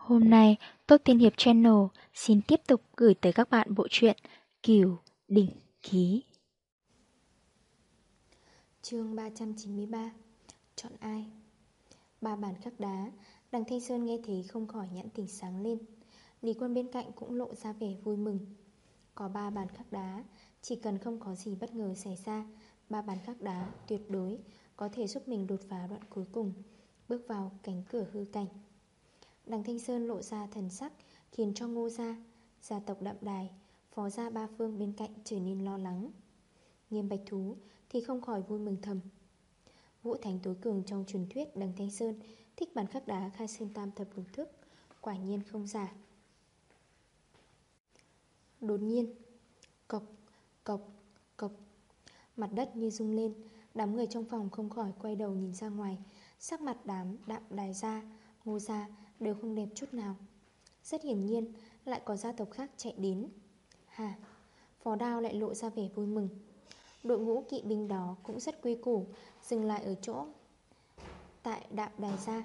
Hôm nay, Tốt Tiên Hiệp Channel xin tiếp tục gửi tới các bạn bộ truyện Kiều Đỉnh Ký. chương 393 Chọn ai? Ba bàn khắc đá, đằng Thanh Sơn nghe thấy không khỏi nhãn tỉnh sáng lên. Lý quân bên cạnh cũng lộ ra vẻ vui mừng. Có ba bàn khắc đá, chỉ cần không có gì bất ngờ xảy ra, ba bàn khắc đá tuyệt đối có thể giúp mình đột phá đoạn cuối cùng, bước vào cánh cửa hư cảnh. Đằng Thanh Sơn lộ ra thần sắc Khiến cho ngô gia, gia tộc đậm đài Phó gia ba phương bên cạnh trở nên lo lắng. Nghiêm bạch thú Thì không khỏi vui mừng thầm. Vũ Thánh tối cường trong truyền thuyết Đằng Thanh Sơn thích bản khắc đá khai sơn tam thập lục thức Quả nhiên không giả. Đột nhiên Cộc, cộc, cộc Mặt đất như rung lên Đám người trong phòng không khỏi quay đầu nhìn ra ngoài Sắc mặt đám đạm đài ra Ngô gia đều không đẹp chút nào. Rất hiển nhiên, lại có gia tộc khác chạy đến. Hà, Phó đao lại lộ ra vẻ vui mừng. Đội ngũ kỵ binh đó cũng rất quy củ, Dừng lại ở chỗ. Tại đạm đài gia,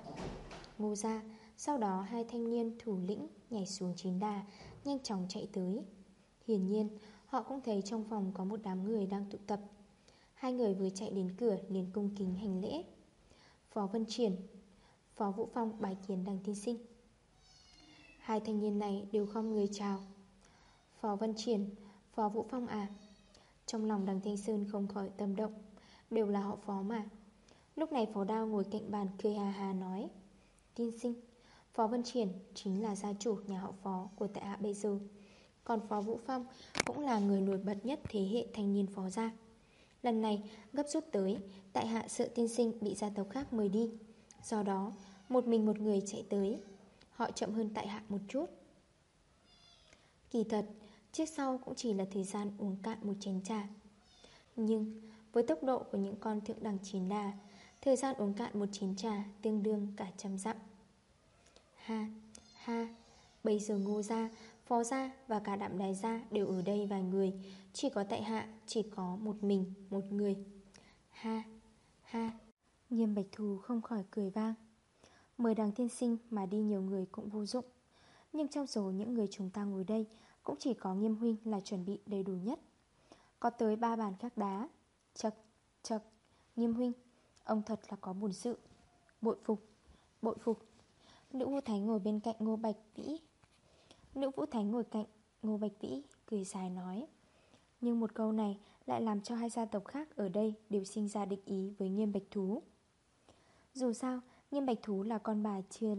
Ngô gia, Sau đó hai thanh niên thủ lĩnh nhảy xuống chiến đà, Nhanh chóng chạy tới. Hiển nhiên, họ cũng thấy trong phòng có một đám người đang tụ tập. Hai người vừa chạy đến cửa liền cung kính hành lễ. Phó Vân Triển Phó Vũ Phong bài kiến đằng tiên sinh. Hai thanh niên này đều không người chào. Phó Văn Triển, Phó Vũ Phong à Trong lòng đằng Thanh Sơn không khỏi tâm động, Đều là họ phó mà. Lúc này phó đao ngồi cạnh bàn cười hà hà nói, Tiên sinh, Phó Văn Triển chính là gia chủ nhà họ phó của tại hạ bây giờ Còn phó Vũ Phong cũng là người nổi bật nhất thế hệ thanh niên phó gia. Lần này gấp rút tới, Tại hạ sợ tiên sinh bị gia tộc khác mời đi. Do đó một mình một người chạy tới. Họ chậm hơn tại hạ một chút. Kỳ thật Trước sau cũng chỉ là thời gian uống cạn một chén trà. Nhưng với tốc độ của những con thượng đẳng chín đà Thời gian uống cạn một chén trà Tương đương cả trăm dặm. Ha, ha Bây giờ ngô gia, phó gia và cả đạm đài gia Đều ở đây vài người Chỉ có tại hạ, chỉ có một mình, một người. Ha, ha. Nghiêm bạch thù không khỏi cười vang. Mời đằng tiên sinh mà đi nhiều người cũng vô dụng. Nhưng trong số những người chúng ta ngồi đây Cũng chỉ có nghiêm huynh là chuẩn bị đầy đủ nhất. Có tới ba bàn khác đá. Chật, chật Nghiêm huynh Ông thật là có buồn sự. Bội phục, bội phục. Nữ vũ thánh ngồi bên cạnh ngô bạch vĩ. Nữ vũ thánh ngồi cạnh ngô bạch vĩ Cười dài nói Nhưng một câu này lại làm cho hai gia tộc khác ở đây Đều sinh ra địch ý với nghiêm bạch thú dù sao Nghiêm Bạch Thú là con bài chưa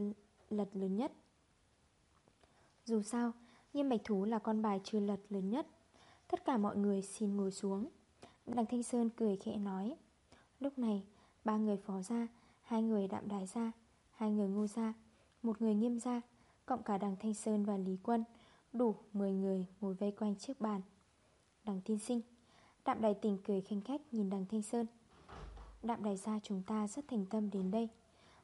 lật lớn nhất. Dù sao Nghiêm Bạch Thú là con bài chưa lật lớn nhất. Tất cả mọi người xin ngồi xuống. Đằng Thanh Sơn cười khẽ nói, Lúc này, Ba người phó ra Hai người đạm đài ra Hai người ngô ra Một người nghiêm ra Cộng cả đằng Thanh Sơn và Lý Quân, Đủ 10 người ngồi vây quanh chiếc bàn. Đằng thiên sinh, Đạm đài tình cười khanh khách nhìn đằng Thanh Sơn. Đạm đài gia chúng ta rất thành tâm đến đây.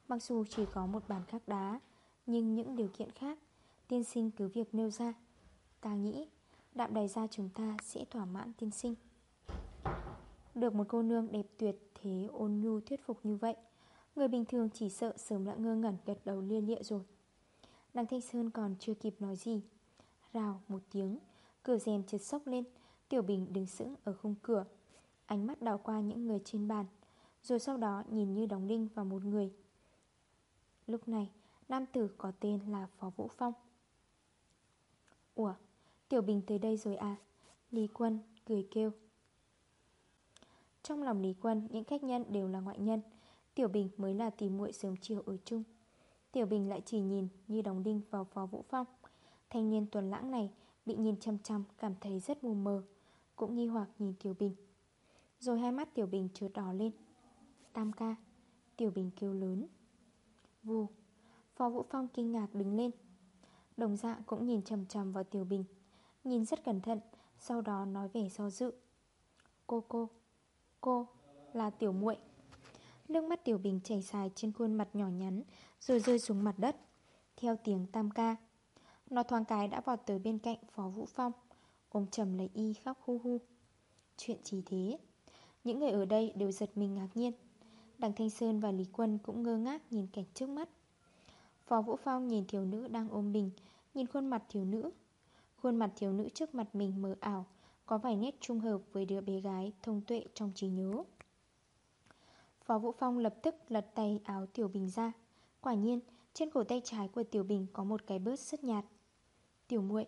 Mặc dù chỉ có một bàn khắc đá, Nhưng những điều kiện khác, Tiên sinh cứ việc nêu ra. Ta nghĩ, đạm đài gia chúng ta sẽ thỏa mãn tiên sinh. Được một cô nương đẹp tuyệt Thế ôn nhu thuyết phục như vậy, Người bình thường chỉ sợ sớm đã ngơ ngẩn gật đầu lia lịa rồi. Đăng Thanh Sơn còn chưa kịp nói gì, Rào một tiếng, Cửa rèm chợt sốc lên, Tiểu Bình đứng sững ở khung cửa, Ánh mắt đào qua những người trên bàn. Rồi sau đó nhìn như đóng đinh vào một người. Lúc này, Nam tử có tên là Phó Vũ Phong. Ủa, Tiểu Bình tới đây rồi à? Lý Quân cười kêu. Trong lòng Lý Quân, Những khách nhân đều là ngoại nhân. Tiểu Bình mới là tìm muội sớm chiều ở chung. Tiểu Bình lại chỉ nhìn Như đóng đinh vào Phó Vũ Phong. Thanh niên tuần lãng này Bị nhìn chăm chăm, cảm thấy rất mù mờ, Cũng nghi hoặc nhìn Tiểu Bình. Rồi hai mắt Tiểu Bình trượt đỏ lên. Tam ca, Tiểu Bình kêu lớn. Vù, Phó Vũ Phong kinh ngạc đứng lên. Đồng dạ cũng nhìn chầm chầm vào Tiểu Bình, Nhìn rất cẩn thận, Sau đó nói về do dự. Cô cô Cô là Tiểu muội. Nước mắt Tiểu Bình chảy dài trên khuôn mặt nhỏ nhắn, Rồi rơi xuống mặt đất. Theo tiếng tam ca, Nó thoáng cái đã vọt tới bên cạnh Phó Vũ Phong. Ôm chầm lấy y khóc hu hu. Chuyện gì thế? Những người ở đây đều giật mình ngạc nhiên. Đằng Thanh Sơn và Lý Quân cũng ngơ ngác nhìn cảnh trước mắt. Phó Vũ Phong nhìn thiếu nữ đang ôm mình, Nhìn khuôn mặt thiếu nữ. Khuôn mặt thiếu nữ trước mặt mình mờ ảo, Có vài nét trung hợp với đứa bé gái Thông tuệ trong trí nhớ. Phó Vũ Phong lập tức lật tay áo Tiểu Bình ra. Quả nhiên, trên cổ tay trái của Tiểu Bình Có một cái bớt rất nhạt. Tiểu muội,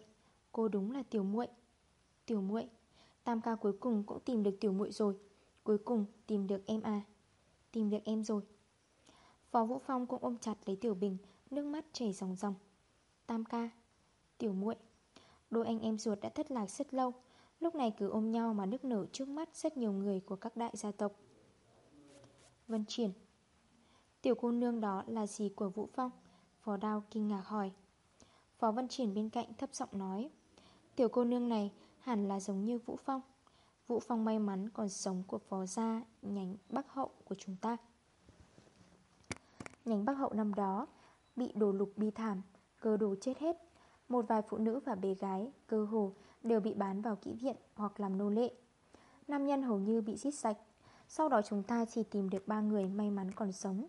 Cô đúng là tiểu muội. Tiểu muội, Tam ca cuối cùng cũng tìm được tiểu muội rồi, Cuối cùng tìm được em à. Tìm việc em rồi. Phó Vũ Phong cũng ôm chặt lấy Tiểu Bình, Nước mắt chảy ròng ròng. Tam ca, Tiểu muội, Đôi anh em ruột đã thất lạc rất lâu, Lúc này cứ ôm nhau mà nước nở trước mắt Rất nhiều người của các đại gia tộc. Vân Triển, Tiểu cô nương đó là gì của Vũ Phong? Phó Đao kinh ngạc hỏi. Phó Vân Triển bên cạnh thấp giọng nói, Tiểu cô nương này hẳn là giống như Vũ Phong. Vũ Phong may mắn còn sống của phó gia, nhánh Bắc Hậu của chúng ta. Nhánh Bắc Hậu năm đó Bị đổ lục bi thảm Cơ đồ chết hết. Một vài phụ nữ và bé gái, Cơ hồ, đều bị bán vào kỹ viện Hoặc làm nô lệ. Nam nhân hầu như bị giết sạch. Sau đó chúng ta chỉ tìm được ba người may mắn còn sống.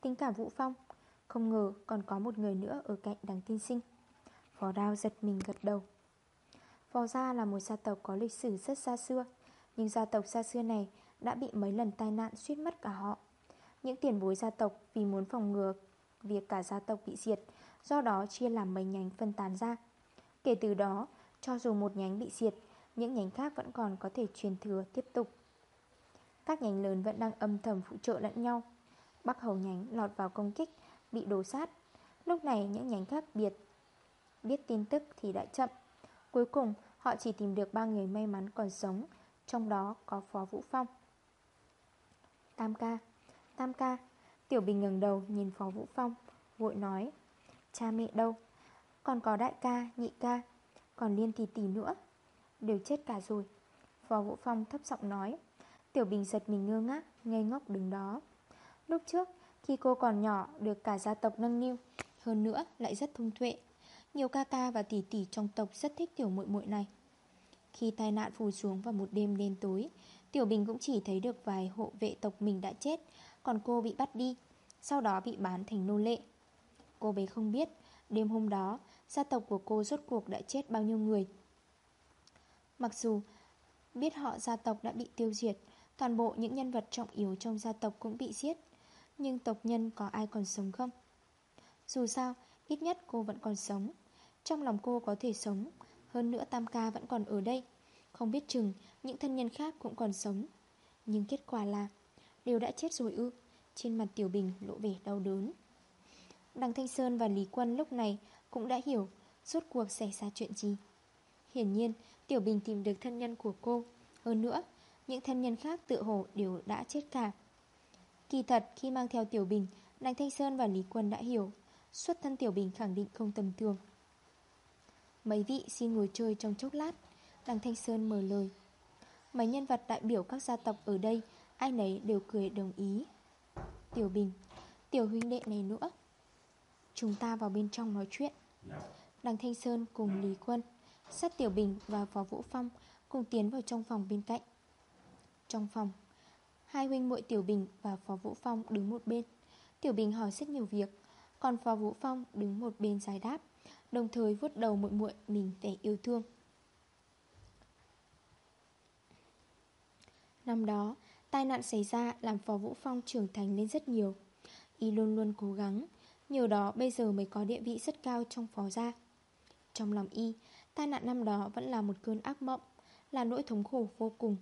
Tính cả Vũ Phong, Không ngờ còn có một người nữa ở cạnh đằng tiên sinh. Phó đao giật mình gật đầu. Phò Gia là một gia tộc có lịch sử rất xa xưa Nhưng gia tộc xa xưa này đã bị mấy lần tai nạn suýt mất cả họ. Những tiền bối gia tộc vì muốn phòng ngừa việc cả gia tộc bị diệt Do đó chia làm mấy nhánh phân tán ra. Kể từ đó, cho dù một nhánh bị diệt Những nhánh khác vẫn còn có thể truyền thừa tiếp tục. Các nhánh lớn vẫn đang âm thầm phụ trợ lẫn nhau. Bắc hầu nhánh lọt vào công kích Bị đổ sát. Lúc này những nhánh khác biệt Biết tin tức thì đã chậm. Cuối cùng họ chỉ tìm được ba người may mắn còn sống Trong đó có Phó Vũ Phong. Tam ca Tam ca Tiểu Bình ngừng đầu nhìn Phó Vũ Phong Vội nói Cha mẹ đâu? Còn có đại ca, nhị ca Còn liên thì tỷ nữa. Đều chết cả rồi. Phó Vũ Phong thấp giọng nói. Tiểu Bình giật mình ngơ ngác Ngây ngốc đứng đó. Lúc trước khi cô còn nhỏ Được cả gia tộc nâng niu Hơn nữa lại rất thông tuệ nhiều ca ca và tỷ tỷ trong tộc rất thích tiểu muội muội này. Khi tai nạn phù xuống vào một đêm đen tối Tiểu Bình cũng chỉ thấy được vài hộ vệ tộc mình đã chết Còn cô bị bắt đi Sau đó bị bán thành nô lệ. Cô bé không biết Đêm hôm đó Gia tộc của cô rốt cuộc đã chết bao nhiêu người. Mặc dù Biết họ gia tộc đã bị tiêu diệt Toàn bộ những nhân vật trọng yếu trong gia tộc cũng bị giết Nhưng tộc nhân có ai còn sống không? Dù sao, ít nhất cô vẫn còn sống trong lòng cô có thể sống, Hơn nữa Tam ca vẫn còn ở đây. Không biết chừng, những thân nhân khác cũng còn sống. Nhưng kết quả là, Đều đã chết rồi ư. Trên mặt Tiểu Bình lộ vẻ đau đớn. Đằng Thanh Sơn và Lý Quân lúc này Cũng đã hiểu Suốt cuộc xảy ra chuyện gì. Hiển nhiên, Tiểu Bình tìm được thân nhân của cô. Hơn nữa, Những thân nhân khác tự hồ đều đã chết cả. Kỳ thật, khi mang theo Tiểu Bình, Đằng Thanh Sơn và Lý Quân đã hiểu, Xuất thân Tiểu Bình khẳng định không tầm thường. Mấy vị xin ngồi chơi trong chốc lát. Đằng Thanh Sơn mở lời. Mấy nhân vật đại biểu các gia tộc ở đây, Ai nấy đều cười đồng ý. Tiểu Bình, Tiểu huynh đệ này nữa. Chúng ta vào bên trong nói chuyện. Đằng Thanh Sơn cùng Lý Quân, Sát Tiểu Bình và Phó Vũ Phong Cùng tiến vào trong phòng bên cạnh. Trong phòng, Hai huynh muội Tiểu Bình và Phó Vũ Phong đứng một bên. Tiểu Bình hỏi rất nhiều việc, Còn Phó Vũ Phong đứng một bên giải đáp. Đồng thời vuốt đầu muội muội mình vẻ yêu thương. Năm đó, Tai nạn xảy ra làm Phó Vũ Phong trưởng thành lên rất nhiều. Y luôn luôn cố gắng, Nhờ đó bây giờ mới có địa vị rất cao trong phó gia. Trong lòng Y, Tai nạn năm đó vẫn là một cơn ác mộng, Là nỗi thống khổ vô cùng.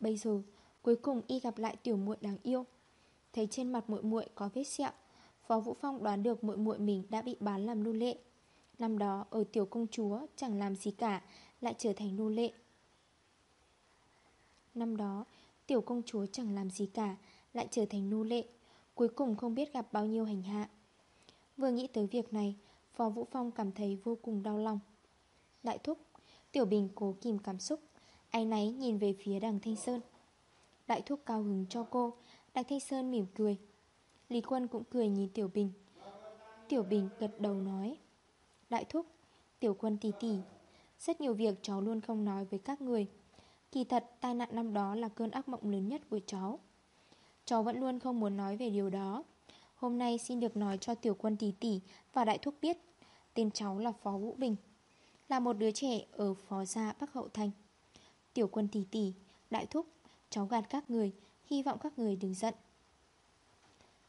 Bây giờ, cuối cùng Y gặp lại tiểu muội đáng yêu. Thấy trên mặt muội muội có vết sẹo, Phó Vũ Phong đoán được muội muội mình đã bị bán làm nô lệ. Năm đó, ở tiểu công chúa, chẳng làm gì cả, Lại trở thành nô lệ. Năm đó, tiểu công chúa chẳng làm gì cả, Lại trở thành nô lệ, Cuối cùng không biết gặp bao nhiêu hành hạ. Vừa nghĩ tới việc này, Phó Vũ Phong cảm thấy vô cùng đau lòng. Đại thúc, Tiểu Bình cố kìm cảm xúc Anh náy nhìn về phía đằng Thanh Sơn. Đại thúc cao hứng cho cô, Đằng Thanh Sơn mỉm cười. Lý Quân cũng cười nhìn Tiểu Bình. Tiểu Bình gật đầu nói Đại thúc, tiểu quân tỷ tỷ Rất nhiều việc cháu luôn không nói với các người. Kỳ thật tai nạn năm đó là cơn ác mộng lớn nhất của cháu. Cháu vẫn luôn không muốn nói về điều đó. Hôm nay xin được nói cho tiểu quân tỷ tỷ và đại thúc biết Tên cháu là Phó Vũ Bình Là một đứa trẻ ở Phó Gia Bắc Hậu Thành. Tiểu quân tỷ tỷ, đại thúc, cháu gạt các người Hy vọng các người đừng giận.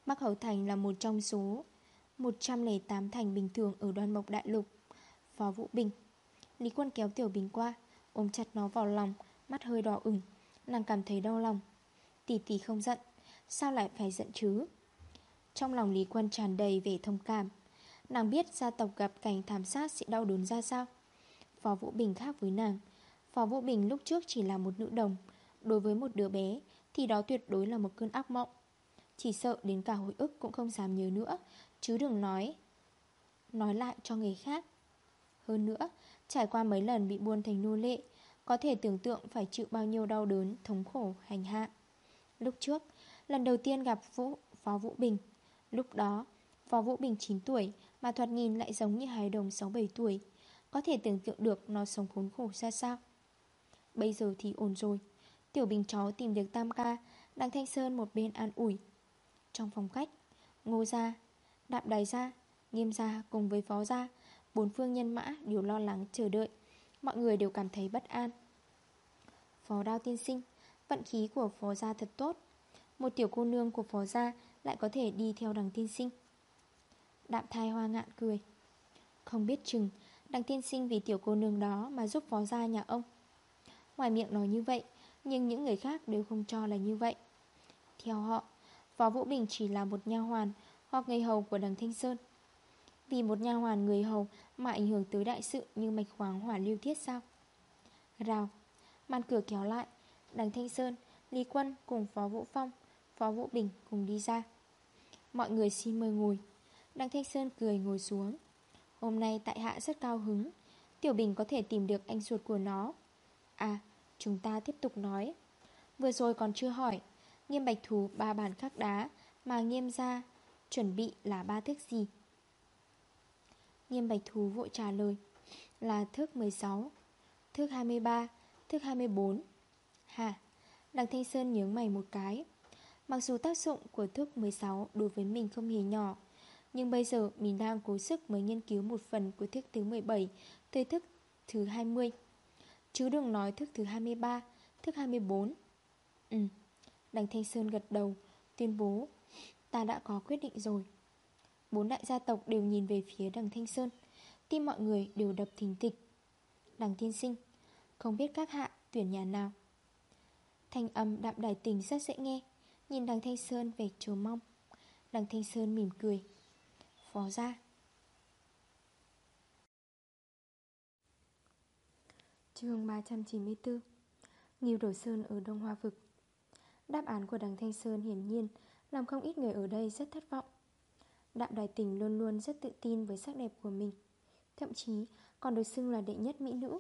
Bắc Hậu Thành là một trong số 108 thành bình thường ở đoan mộc đại lục. Phó Vũ Bình. Lý quân kéo Tiểu Bình qua, Ôm chặt nó vào lòng, Mắt hơi đỏ ửng, Nàng cảm thấy đau lòng. Tỷ tỷ không giận, Sao lại phải giận chứ? Trong lòng Lý quân tràn đầy về thông cảm. Nàng biết gia tộc gặp cảnh thảm sát sẽ đau đớn ra sao? Phó Vũ Bình khác với nàng. Phó Vũ Bình lúc trước chỉ là một nữ đồng. Đối với một đứa bé, Thì đó tuyệt đối là một cơn ác mộng. Chỉ sợ đến cả hồi ức cũng không dám nhớ nữa Chứ đừng nói Nói lại cho người khác. Hơn nữa Trải qua mấy lần bị buôn thành nô lệ Có thể tưởng tượng phải chịu bao nhiêu đau đớn Thống khổ, hành hạ. Lúc trước, lần đầu tiên gặp Vũ, Phó Vũ Bình. Lúc đó, Phó Vũ Bình 9 tuổi Mà thoạt nhìn lại giống như hài đồng 6-7 tuổi Có thể tưởng tượng được nó sống khốn khổ ra sao. Bây giờ thì ổn rồi. Tiểu Bình chó tìm được Tam Ca Đang Thanh Sơn một bên an ủi. Trong phòng khách, Ngô Gia, Đạm Đài ra, Nghiêm ra cùng với Phó ra Bốn phương nhân mã đều lo lắng, chờ đợi. Mọi người đều cảm thấy bất an. Phó Đao tiên sinh, Vận khí của Phó Gia thật tốt. Một tiểu cô nương của Phó Gia Lại có thể đi theo đằng tiên sinh. Đạm thai hoa ngạn cười. Không biết chừng, Đằng tiên sinh vì tiểu cô nương đó Mà giúp Phó Gia nhà ông. Ngoài miệng nói như vậy, Nhưng những người khác đều không cho là như vậy. Theo họ Phó Vũ Bình chỉ là một nha hoàn hoặc người hầu của đằng Thanh Sơn. Vì một nha hoàn người hầu Mà ảnh hưởng tới đại sự như mạch khoáng hỏa lưu thiết sao? Rào Màn cửa kéo lại Đằng Thanh Sơn, Lý Quân cùng Phó Vũ Phong Phó Vũ Bình cùng đi ra. Mọi người xin mời ngồi. Đằng Thanh Sơn cười ngồi xuống. Hôm nay tại hạ rất cao hứng. Tiểu Bình có thể tìm được anh ruột của nó. À chúng ta tiếp tục nói. Vừa rồi còn chưa hỏi Nghiêm bạch thú ba bàn khắc đá Mà nghiêm ra Chuẩn bị là ba thước gì? Nghiêm bạch thú vội trả lời, Là thước 16 Thước 23 Thước 24 Hả Đằng Thanh Sơn nhớ mày một cái. Mặc dù tác dụng của thước 16 đối với mình không hề nhỏ, Nhưng bây giờ mình đang cố sức mới nghiên cứu một phần của thước thứ 17 Tới thước thứ 20 Chứ đừng nói thức thứ 23 Thức 24 Ừ Đằng Thanh Sơn gật đầu, Tuyên bố Ta đã có quyết định rồi. Bốn đại gia tộc đều nhìn về phía đằng Thanh Sơn. Tim mọi người đều đập thình thịch. Đằng Thiên Sinh, Không biết các hạ tuyển nhà nào? Thanh âm đạm đài tình rất dễ nghe. Nhìn đằng Thanh Sơn về chờ mong. Đằng Thanh Sơn mỉm cười. Phó ra chương 394 Nghiêu Đổ Sơn ở Đông Hoa Vực. Đáp án của đằng Thanh Sơn hiển nhiên làm không ít người ở đây rất thất vọng. Đạm Đài Tình luôn luôn rất tự tin với sắc đẹp của mình. Thậm chí, còn được xưng là đệ nhất mỹ nữ.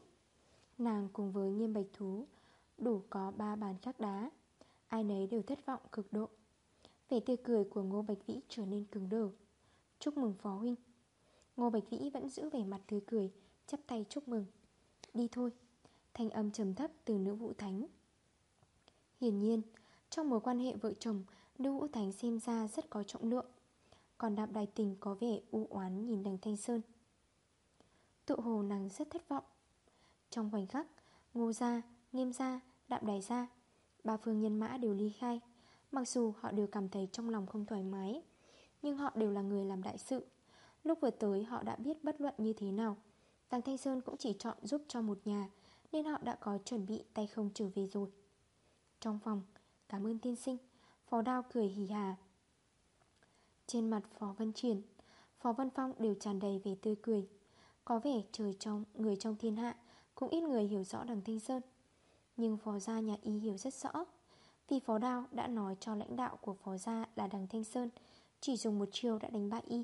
Nàng cùng với nghiêm bạch thú Đủ có ba bàn khắc đá. Ai nấy đều thất vọng cực độ. Vẻ tươi cười của Ngô Bạch Vĩ trở nên cứng đờ. Chúc mừng Phó Huynh. Ngô Bạch Vĩ vẫn giữ vẻ mặt tươi cười, Chắp tay chúc mừng. Đi thôi. Thanh âm trầm thấp từ nữ vũ thánh. Hiển nhiên, Trong mối quan hệ vợ chồng Lưu vũ thánh xem ra rất có trọng lượng. Còn đạm đài tình có vẻ u oán nhìn đằng Thanh Sơn. Tự hồ nàng rất thất vọng. Trong khoảnh khắc Ngô gia, nghiêm gia, đạm đài gia Ba phương nhân mã đều ly khai. Mặc dù họ đều cảm thấy trong lòng không thoải mái Nhưng họ đều là người làm đại sự. Lúc vừa tới họ đã biết bất luận như thế nào. Đằng Thanh Sơn cũng chỉ chọn giúp cho một nhà Nên họ đã có chuẩn bị tay không trở về rồi. Trong phòng Cảm ơn tiên sinh. Phó Đao cười hì hà. Trên mặt Phó Vân Triển Phó Vân Phong đều tràn đầy vẻ tươi cười. Có vẻ trời trong, người trong thiên hạ Cũng ít người hiểu rõ đằng Thanh Sơn. Nhưng Phó Gia nhà y hiểu rất rõ, Vì Phó Đao đã nói cho lãnh đạo của Phó Gia là đằng Thanh Sơn, Chỉ dùng một chiêu đã đánh bại y.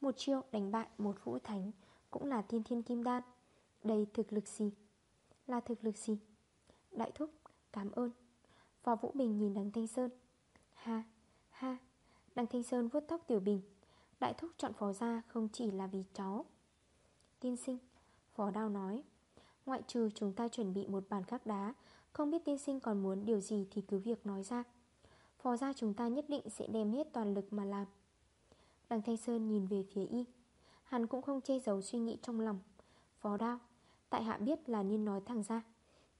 Một chiêu đánh bại một vũ thánh Cũng là thiên thiên kim đan. Đây thực lực gì? Là thực lực gì? Đại thúc, cảm ơn. Phó Vũ Bình nhìn đằng Thanh Sơn. Ha ha, Đằng Thanh Sơn vuốt tóc Tiểu Bình. Đại thúc chọn phó gia không chỉ là vì cháu. Tiên sinh Phó Đao nói, Ngoại trừ chúng ta chuẩn bị một bàn khắc đá, Không biết tiên sinh còn muốn điều gì thì cứ việc nói ra. Phó gia chúng ta nhất định sẽ đem hết toàn lực mà làm. Đằng Thanh Sơn nhìn về phía y. Hắn cũng không che giấu suy nghĩ trong lòng. Phó đao, Tại hạ biết là nên nói thẳng ra.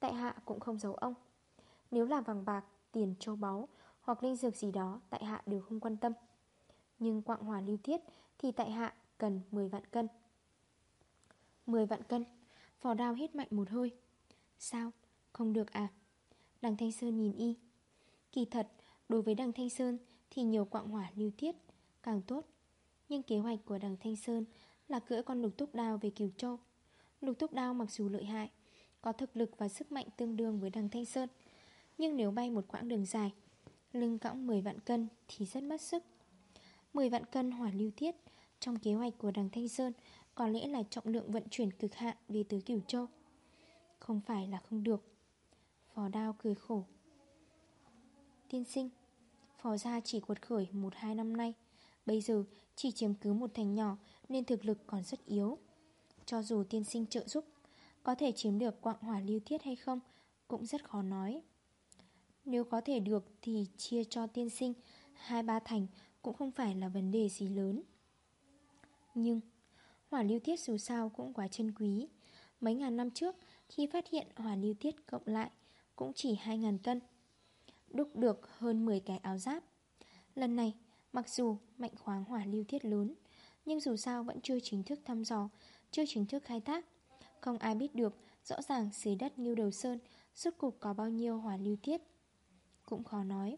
Tại hạ cũng không giấu ông. Nếu là vàng bạc, tiền châu báu Hoặc linh dược gì đó Tại hạ đều không quan tâm. Nhưng quạng hòa lưu thiết Thì tại hạ cần 10 vạn cân. 10 vạn cân phò đao hết mạnh một hơi. Sao? Không được à? Đằng Thanh Sơn nhìn y. Kỳ thật, đối với đằng Thanh Sơn Thì nhiều quạng hỏa lưu thiết Càng tốt. Nhưng kế hoạch của đằng Thanh Sơn Là cưỡi con lục túc đao về Kiều Châu. Lục túc đao mặc dù lợi hại Có thực lực và sức mạnh tương đương với đằng Thanh Sơn nhưng nếu bay một quãng đường dài, Lưng cõng 10 vạn cân Thì rất mất sức. 10 vạn cân hỏa lưu tiết Trong kế hoạch của đằng Thanh Sơn Có lẽ là trọng lượng vận chuyển cực hạn Về tứ cửu Châu. Không phải là không được. Phó đao cười khổ. Tiên sinh Phó gia chỉ quật khởi 1-2 năm nay. Bây giờ chỉ chiếm cứ một thành nhỏ Nên thực lực còn rất yếu. Cho dù tiên sinh trợ giúp, Có thể chiếm được quạng hỏa lưu thiết hay không Cũng rất khó nói. Nếu có thể được Thì chia cho tiên sinh, Hai ba thành cũng không phải là vấn đề gì lớn. Nhưng, Hỏa lưu tiết dù sao cũng quá chân quý. Mấy ngàn năm trước, Khi phát hiện hỏa lưu tiết cộng lại Cũng chỉ 2.000 cân Đúc được hơn 10 cái áo giáp. Lần này, Mặc dù mạnh khoáng hỏa lưu tiết lớn, Nhưng dù sao vẫn chưa chính thức thăm dò, Chưa chính thức khai thác. Không ai biết được rõ ràng dưới đất như đầu sơn Suốt cục có bao nhiêu hỏa lưu tiết cũng khó nói.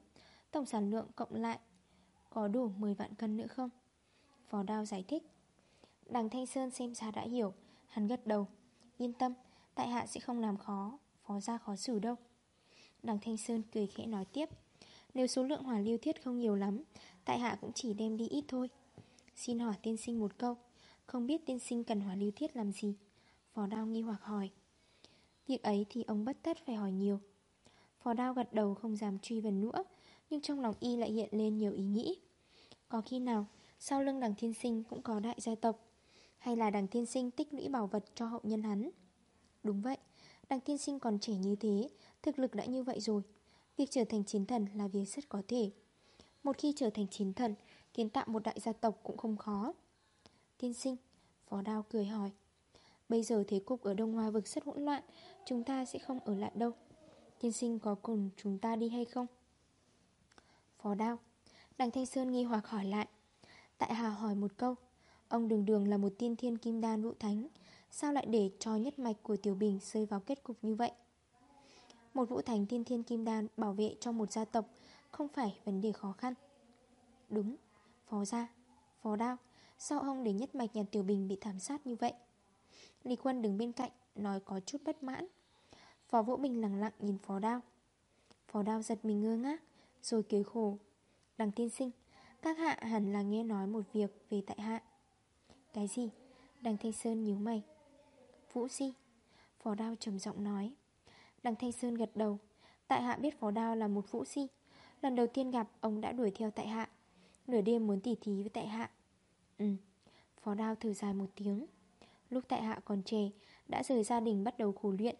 Tổng sản lượng cộng lại Có đủ 10 vạn cân nữa không? Phó đao giải thích. Đằng Thanh Sơn xem ra đã hiểu. Hắn gật đầu. Yên tâm, Tại hạ sẽ không làm khó, Phó ra khó xử đâu. Đằng Thanh Sơn cười khẽ nói tiếp. Nếu số lượng hỏa lưu thiết không nhiều lắm, Tại hạ cũng chỉ đem đi ít thôi. Xin hỏi tiên sinh một câu, Không biết tiên sinh cần hỏa lưu thiết làm gì? Phó đao nghi hoặc hỏi. Việc ấy thì ông bất tất phải hỏi nhiều. Phó đao gật đầu không dám truy vấn nữa, Nhưng trong lòng y lại hiện lên nhiều ý nghĩ. Có khi nào, Sau lưng đằng thiên sinh cũng có đại gia tộc? Hay là đằng thiên sinh tích lũy bảo vật cho hậu nhân hắn? Đúng vậy, Đằng thiên sinh còn trẻ như thế, Thực lực đã như vậy rồi. Việc trở thành chiến thần là việc rất có thể. Một khi trở thành chiến thần, Kiến tạo một đại gia tộc cũng không khó. Tiên sinh Phó đao cười hỏi. Bây giờ thế cục ở Đông Hoa vực rất hỗn loạn, Chúng ta sẽ không ở lại đâu. Tiên sinh có cùng chúng ta đi hay không? Phó đao Đằng Thanh Sơn nghi hoặc hỏi lại. Tại Hà hỏi một câu Ông đường đường là một tiên thiên kim đan vũ thánh Sao lại để cho nhất mạch của Tiểu Bình rơi vào kết cục như vậy? Một vũ thánh tiên thiên kim đan bảo vệ cho một gia tộc không phải vấn đề khó khăn. Đúng, phó gia, phó đao Sao ông để nhất mạch nhà Tiểu Bình bị thảm sát như vậy? Lý quân đứng bên cạnh Nói có chút bất mãn. Phó Vũ Bình lặng lặng nhìn phó đao. Phó đao giật mình ngơ ngác, Rồi cười khổ. Đằng tiên sinh, Các hạ hẳn là nghe nói một việc về tại hạ. Cái gì? Đằng Thanh Sơn nhíu mày. Vũ si Phó đao trầm giọng nói. Đằng Thanh Sơn gật đầu. Tại hạ biết phó đao là một vũ si Lần đầu tiên gặp, ông đã đuổi theo tại hạ. Nửa đêm muốn tỉ thí với tại hạ. Ừ Phó đao thử dài một tiếng. Lúc tại hạ còn trẻ, Đã rời gia đình bắt đầu khổ luyện.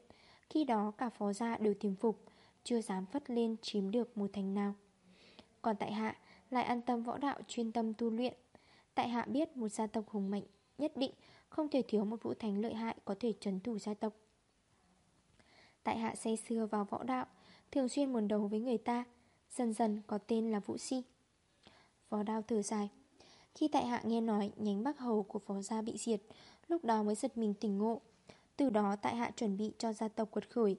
Khi đó cả phó gia đều tiềm phục, Chưa dám phất lên chiếm được một thành nào. Còn tại hạ, Lại an tâm võ đạo chuyên tâm tu luyện. Tại hạ biết một gia tộc hùng mạnh, Nhất định không thể thiếu một vũ thánh lợi hại Có thể trấn thủ gia tộc. Tại hạ say xưa vào võ đạo, Thường xuyên muốn đấu với người ta, Dần dần có tên là Vũ Si. Phó đao thở dài. Khi tại hạ nghe nói nhánh bắc hầu của phó gia bị diệt, Lúc đó mới giật mình tỉnh ngộ. Từ đó tại hạ chuẩn bị cho gia tộc quật khởi.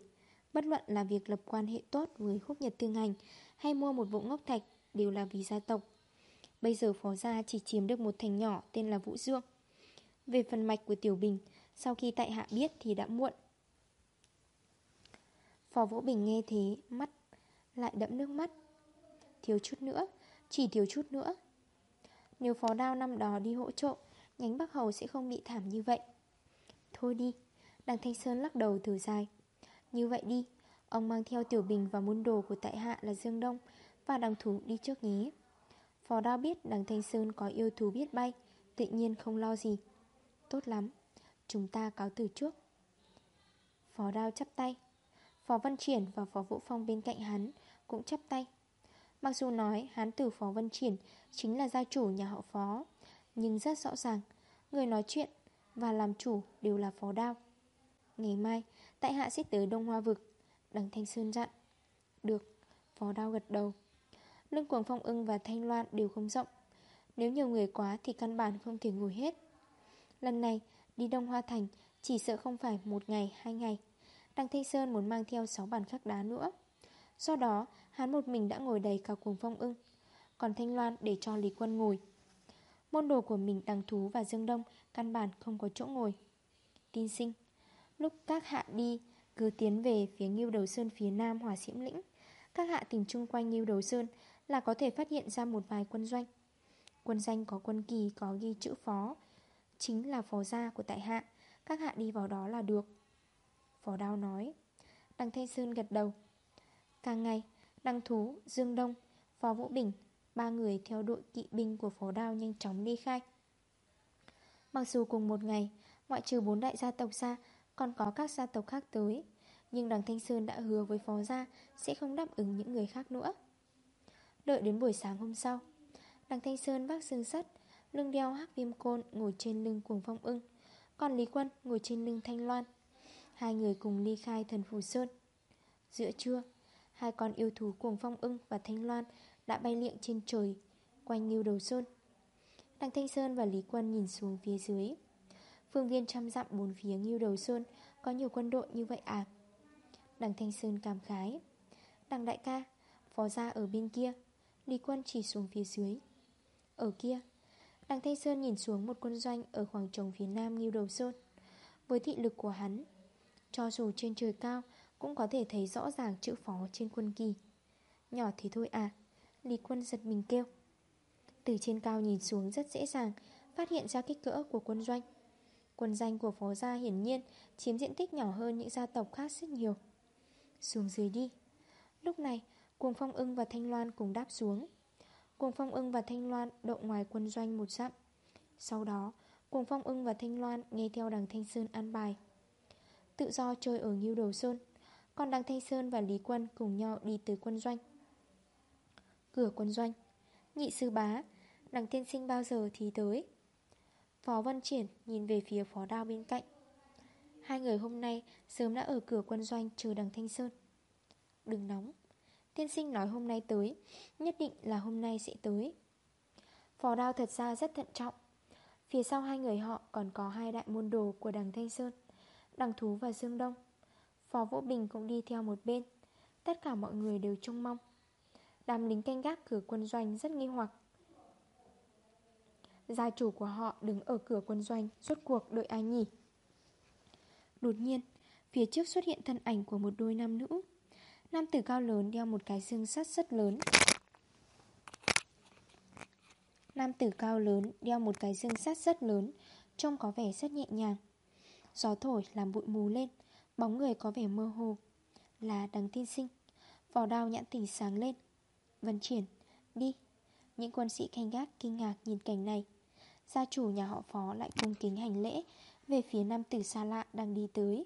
Bất luận là việc lập quan hệ tốt với khúc nhật tương hành Hay mua một vụ ngốc thạch đều là vì gia tộc. Bây giờ phó gia chỉ chiếm được một thành nhỏ tên là Vũ Dương Về phần mạch của Tiểu Bình, Sau khi tại hạ biết thì đã muộn. Phó Vũ Bình nghe thế, Mắt lại đẫm nước mắt. Thiếu chút nữa, Chỉ thiếu chút nữa. Nếu phó đao năm đó đi hỗ trợ Nhánh Bắc Hầu sẽ không bị thảm như vậy. Thôi đi Đằng Thanh Sơn lắc đầu thử dài. Như vậy đi, Ông mang theo tiểu bình và môn đồ của tại hạ là Dương Đông Và đằng thú đi trước nhé. Phó đao biết đằng Thanh Sơn có yêu thú biết bay, Tự nhiên không lo gì. Tốt lắm, Chúng ta cáo từ trước. Phó đao chắp tay. Phó Văn Triển và Phó Vũ Phong bên cạnh hắn Cũng chắp tay. Mặc dù nói hán tử Phó văn Triển chính là gia chủ nhà họ Phó, Nhưng rất rõ ràng, Người nói chuyện và làm chủ đều là Phó Đao. Ngày mai Tại hạ sẽ tới Đông Hoa Vực. Đằng Thanh Sơn dặn. Được, Phó Đao gật đầu. Lưng cuồng phong ưng và thanh loan đều không rộng. Nếu nhiều người quá thì căn bản không thể ngồi hết. Lần này đi Đông Hoa Thành Chỉ sợ không phải một ngày, hai ngày. Đằng Thanh Sơn muốn mang theo 6 bàn khắc đá nữa. Do đó hắn một mình đã ngồi đầy cả cuồng phong ưng. Còn Thanh Loan để cho Lý Quân ngồi. Môn đồ của mình đằng Thú và Dương Đông Căn bản không có chỗ ngồi. Tin sinh Lúc các hạ đi Cứ tiến về phía Nghiêu Đầu Sơn phía nam Hòa Diễm Lĩnh. Các hạ tìm chung quanh Nghiêu Đầu Sơn Là có thể phát hiện ra một vài quân doanh. Quân danh có quân kỳ có ghi chữ phó Chính là phó gia của tại hạ. Các hạ đi vào đó là được. Phó đao nói. Đăng Thanh Sơn gật đầu. Càng ngày Đăng Thú, Dương Đông, Phó Vũ Bình Ba người theo đội kỵ binh của phó đao nhanh chóng đi khai. Mặc dù cùng một ngày Ngoại trừ bốn đại gia tộc ra còn có các gia tộc khác tới. Nhưng đằng Thanh Sơn đã hứa với phó gia Sẽ không đáp ứng những người khác nữa. Đợi đến buổi sáng hôm sau, Đằng Thanh Sơn vác xương sắt, Lưng đeo hắc viêm côn ngồi trên lưng cuồng phong ưng, Còn Lý Quân ngồi trên lưng Thanh Loan. Hai người cùng ly khai thần Phù Sơn. Giữa trưa, Hai con yêu thú cuồng phong ưng và Thanh Loan Đã bay liệng trên trời, Quanh nghiêu đầu sơn. Đằng Thanh Sơn và Lý Quân nhìn xuống phía dưới. Phương viên trăm dặm bốn phía như đầu sơn, Có nhiều quân đội như vậy à? Đằng Thanh Sơn cảm khái. Đằng đại ca, Phó gia ở bên kia, Lý Quân chỉ xuống phía dưới. Ở kia, Đằng Thanh Sơn nhìn xuống một quân doanh Ở khoảng trống phía nam như đầu sơn. Với thị lực của hắn, Cho dù trên trời cao, Cũng có thể thấy rõ ràng chữ phó trên quân kỳ. Nhỏ thì thôi à Lý quân giật mình kêu. Từ trên cao nhìn xuống rất dễ dàng, Phát hiện ra kích cỡ của quân doanh. Quân danh của phó gia hiển nhiên Chiếm diện tích nhỏ hơn những gia tộc khác rất nhiều. Xuống dưới đi. Lúc này, Cuồng Phong ưng và Thanh Loan cùng đáp xuống. Cuồng Phong ưng và Thanh Loan đậu ngoài quân doanh một dặm. Sau đó, Cuồng Phong ưng và Thanh Loan nghe theo đằng Thanh Sơn an bài. Tự do chơi ở Nghiêu Đầu Sơn, Còn đằng Thanh Sơn và Lý Quân cùng nhau đi từ quân doanh. Cửa quân doanh, Nhị sư bá, Đằng tiên sinh bao giờ thì tới. Phó Văn Triển nhìn về phía phó đao bên cạnh. Hai người hôm nay Sớm đã ở cửa quân doanh chờ đằng Thanh Sơn. Đừng nóng, Tiên sinh nói hôm nay tới, Nhất định là hôm nay sẽ tới. Phó đao thật ra rất thận trọng. Phía sau hai người họ còn có hai đại môn đồ của đằng Thanh Sơn, Đằng Thú và Dương Đông. Phó Vũ Bình cũng đi theo một bên, Tất cả mọi người đều trông mong. Đám lính canh gác cửa quân doanh rất nghi hoặc. Gia chủ của họ đứng ở cửa quân doanh Rốt cuộc đợi ai nhỉ? Đột nhiên Phía trước xuất hiện thân ảnh của một đôi nam nữ. Nam tử cao lớn đeo một cái xương sắt rất lớn. Nam tử cao lớn đeo một cái xương sắt rất lớn Trông có vẻ rất nhẹ nhàng. Gió thổi làm bụi mù lên Bóng người có vẻ mơ hồ. Là đằng tiên sinh. Vỏ đao nhãn tỉnh sáng lên. Vân triển, đi. Những quân sĩ canh gác kinh ngạc nhìn cảnh này. Gia chủ nhà họ phó lại cung kính hành lễ Về phía nam tử xa lạ đang đi tới.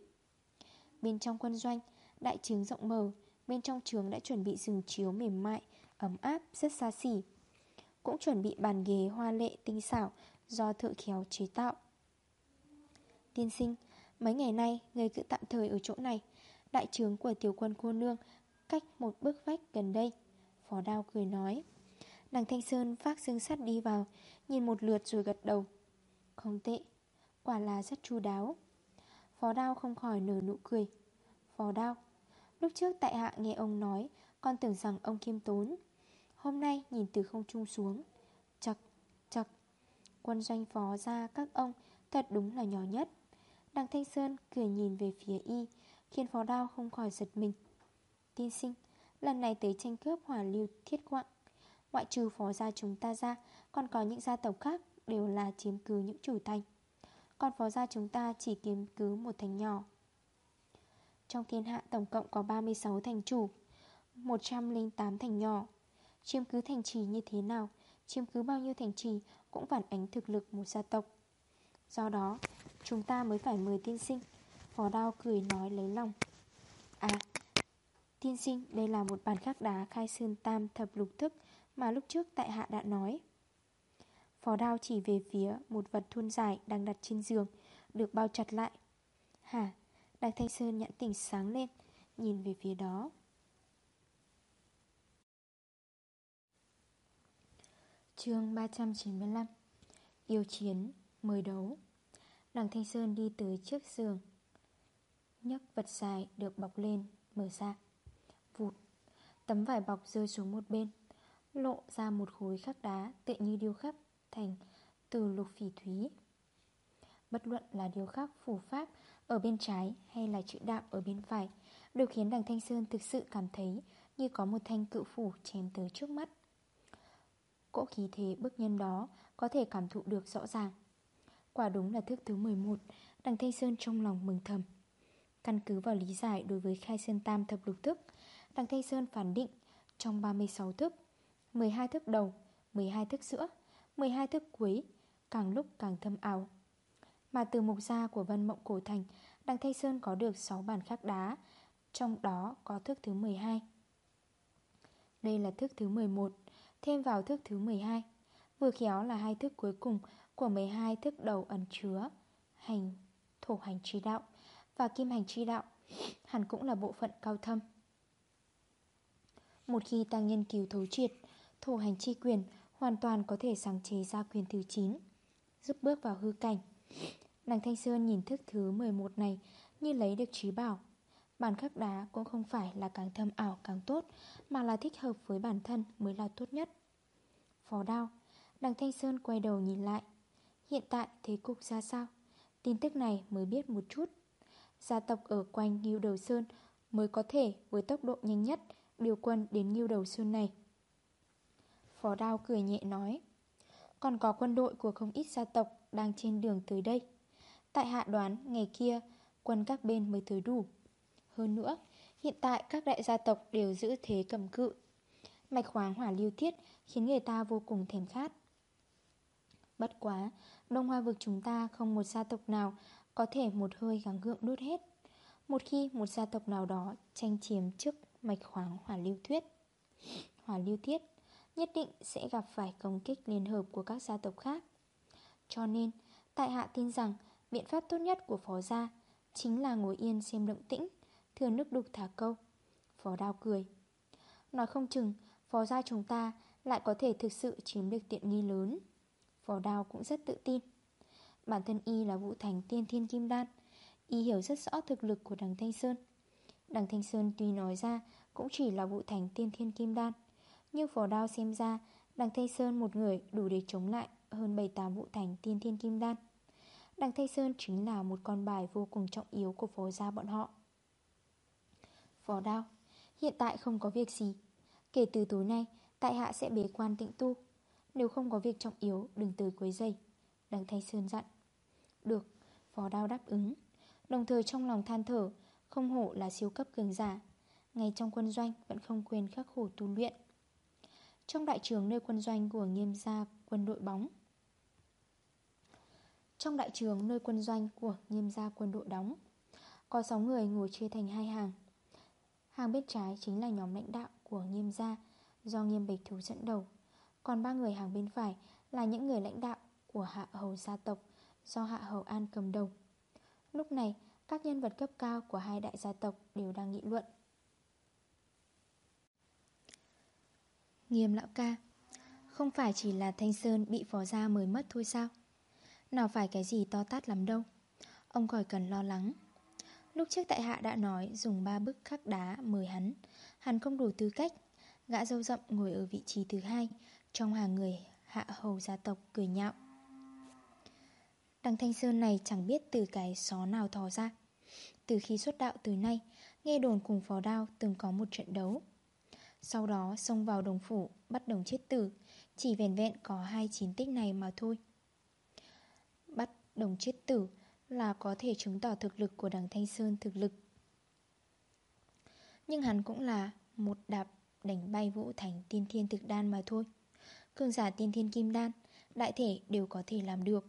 Bên trong quân doanh Đại trướng rộng mở Bên trong trường đã chuẩn bị giường chiếu mềm mại Ấm áp, rất xa xỉ. Cũng chuẩn bị bàn ghế hoa lệ tinh xảo Do thợ khéo chế tạo. Tiên sinh Mấy ngày nay người cứ tạm thời ở chỗ này. Đại trướng của tiểu quân cô nương Cách một bước vách gần đây. Phó đao cười nói. Đằng Thanh Sơn phát xương sắt đi vào Nhìn một lượt rồi gật đầu. Không tệ Quả là rất chu đáo. Phó đao không khỏi nở nụ cười. Phó đao Lúc trước tại hạ nghe ông nói Con tưởng rằng ông kiêm tốn. Hôm nay nhìn từ không trung xuống Chật, chật. Quân doanh phó ra các ông Thật đúng là nhỏ nhất. Đằng Thanh Sơn cười nhìn về phía y Khiến phó đao không khỏi giật mình. Tiên sinh Lần này tới tranh cướp hỏa lưu thiết quạng. Ngoại trừ phó gia chúng ta ra Còn có những gia tộc khác Đều là chiếm cứ những chủ thành. Còn phó gia chúng ta chỉ kiếm cứ một thành nhỏ. Trong thiên hạ tổng cộng có 36 thành chủ 108 thành nhỏ. Chiếm cứ thành trì như thế nào Chiếm cứ bao nhiêu thành trì Cũng phản ánh thực lực một gia tộc. Do đó Chúng ta mới phải mời tiên sinh. Phó đao cười nói lấy lòng. À Tiên sinh, đây là một bàn khắc đá khai sơn tam thập lục thức mà lúc trước tại hạ đã nói. Phó đao chỉ về phía một vật thun dài đang đặt trên giường, được bao chặt lại. Hả? Đạc Thanh Sơn nhãn tỉnh sáng lên, nhìn về phía đó. chương 395 Yêu chiến, mời đấu Đằng Thanh Sơn đi tới trước giường nhấc vật dài được bọc lên, mở ra Vụt Tấm vải bọc rơi xuống một bên Lộ ra một khối khắc đá tựa như điêu khắc Thành từ lục phỉ thúy. Bất luận là điêu khắc phủ pháp Ở bên trái hay là chữ đạo ở bên phải Đều khiến đằng Thanh Sơn thực sự cảm thấy Như có một thanh cự phủ chém tới trước mắt. Cỗ khí thế bức nhân đó Có thể cảm thụ được rõ ràng. Quả đúng là thức thứ 11 Đằng Thanh Sơn trong lòng mừng thầm. Căn cứ vào lý giải đối với khai sơn tam thập lục thức, Đằng Thanh Sơn phản định Trong 36 thức 12 thức đầu 12 thức giữa 12 thức cuối Càng lúc càng thâm ảo. Mà từ mục gia của Vân Mộng Cổ Thành Đằng Thanh Sơn có được 6 bản khắc đá Trong đó có thức thứ 12 Đây là thức thứ 11 Thêm vào thức thứ 12 Vừa khéo là hai thức cuối cùng Của 12 thức đầu ẩn chứa Hành, thổ hành trí đạo Và kim hành trí đạo. Hẳn cũng là bộ phận cao thâm. Một khi ta nghiên cứu thấu triệt thủ hành chi quyền Hoàn toàn có thể sáng chế ra quyền thứ 9 Giúp bước vào hư cảnh. Đằng Thanh Sơn nhìn thức thứ 11 này Như lấy được trí bảo. Bản khắc đá cũng không phải là càng thâm ảo càng tốt, Mà là thích hợp với bản thân mới là tốt nhất. Phó đao Đằng Thanh Sơn quay đầu nhìn lại. Hiện tại thế cục ra sao? Tin tức này mới biết một chút. Gia tộc ở quanh Nghiêu Đầu Sơn Mới có thể với tốc độ nhanh nhất Điều quân đến Nghiêu Đầu Sơn này. Phó đao cười nhẹ nói Còn có quân đội của không ít gia tộc Đang trên đường tới đây Tại hạ đoán ngày kia Quân các bên mới tới đủ hơn nữa, hiện tại các đại gia tộc đều giữ thế cầm cự. Mạch khoáng hỏa lưu thiết khiến người ta vô cùng thèm khát. Bất quá, Đông Hoa vực chúng ta không một gia tộc nào có thể một hơi gắng gượng đốt hết. Một khi một gia tộc nào đó tranh chiếm trước mạch khoáng hỏa lưu thuyết, hỏa lưu thiết nhất định sẽ gặp phải công kích liên hợp của các gia tộc khác. Cho nên, tại hạ tin rằng biện pháp tốt nhất của phó gia chính là ngồi yên xem động tĩnh Thừa nước đục thả câu. Phó đao cười. Nói không chừng phó gia chúng ta Lại có thể thực sự chiếm được tiện nghi lớn. Phó đao cũng rất tự tin. Bản thân y là vụ thành tiên thiên kim đan Y hiểu rất rõ thực lực của đằng Thanh Sơn. Đằng Thanh Sơn tuy nói ra Cũng chỉ là vụ thành tiên thiên kim đan nhưng phó đao xem ra, Đằng Thanh Sơn một người đủ để chống lại Hơn 7-8 vụ thành tiên thiên kim đan. Đằng Thanh Sơn chính là một con bài vô cùng trọng yếu của phó gia bọn họ. Phó đao, Hiện tại không có việc gì. Kể từ tối nay, Tại hạ sẽ bế quan tịnh tu. Nếu không có việc trọng yếu, đừng tới quấy giây Đằng Thanh Sơn dặn. Được Phó đao đáp ứng. Đồng thời trong lòng than thở, Không hổ là siêu cấp cường giả. Ngay trong quân doanh vẫn không quên khắc khổ tu luyện. Trong đại trường nơi quân doanh của nghiêm gia quân đội bóng. Trong đại trường nơi quân doanh của nghiêm gia quân đội đóng, Có 6 người ngồi chia thành hai hàng. Hàng bên trái chính là nhóm lãnh đạo của nghiêm gia Do nghiêm bạch thú dẫn đầu. Còn ba người hàng bên phải là những người lãnh đạo của hạ hầu gia tộc Do hạ hầu an cầm đầu. Lúc này, các nhân vật cấp cao của hai đại gia tộc đều đang nghị luận. Nghiêm lão ca. Không phải chỉ là Thanh Sơn bị phó gia mới mất thôi sao? Nào phải cái gì to tát lắm đâu. Ông khỏi cần lo lắng. Lúc trước tại hạ đã nói dùng ba bức khắc đá mời hắn. Hắn không đủ tư cách. Gã dâu rậm ngồi ở vị trí thứ hai, Trong hàng người hạ hầu gia tộc cười nhạo. Đằng Thanh Sơn này chẳng biết từ cái xó nào thò ra. Từ khi xuất đạo từ nay, Nghe đồn cùng phó đao từng có một trận đấu. Sau đó xông vào đồng phủ Bắt đồng chết tử Chỉ vẹn vẹn có hai chiến tích này mà thôi Bắt đồng chết tử là có thể chứng tỏ thực lực của đằng Thanh Sơn thực lực. Nhưng hắn cũng là một đạp đánh bay vũ thành tiên thiên thực đan mà thôi. Cường giả tiên thiên kim đan, đại thể đều có thể làm được.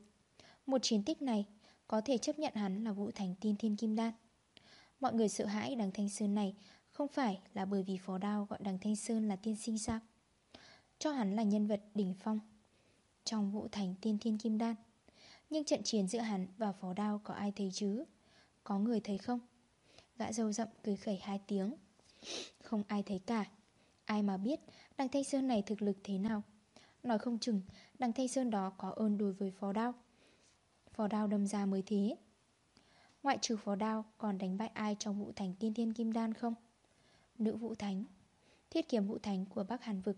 Một chiến tích này có thể chấp nhận hắn là vũ thành tiên thiên kim đan. Mọi người sợ hãi đằng Thanh Sơn này không phải là bởi vì phó đao gọi đằng Thanh Sơn là tiên sinh sao? Cho hắn là nhân vật đỉnh phong Trong vụ thành tiên thiên kim đan. Nhưng trận chiến giữa hắn và phó đao có ai thấy chứ? Có người thấy không? Gã dâu rậm cười khẩy hai tiếng. Không ai thấy cả. Ai mà biết đằng Thanh Sơn này thực lực thế nào? Nói không chừng, đằng Thanh Sơn đó có ơn đối với phó đao. Phó đao đâm ra mới thế. Ngoại trừ phó đao còn đánh bại ai trong vụ thành tiên thiên kim đan không? Nữ vũ thánh Thiết kiếm vũ thánh của Bắc Hàn Vực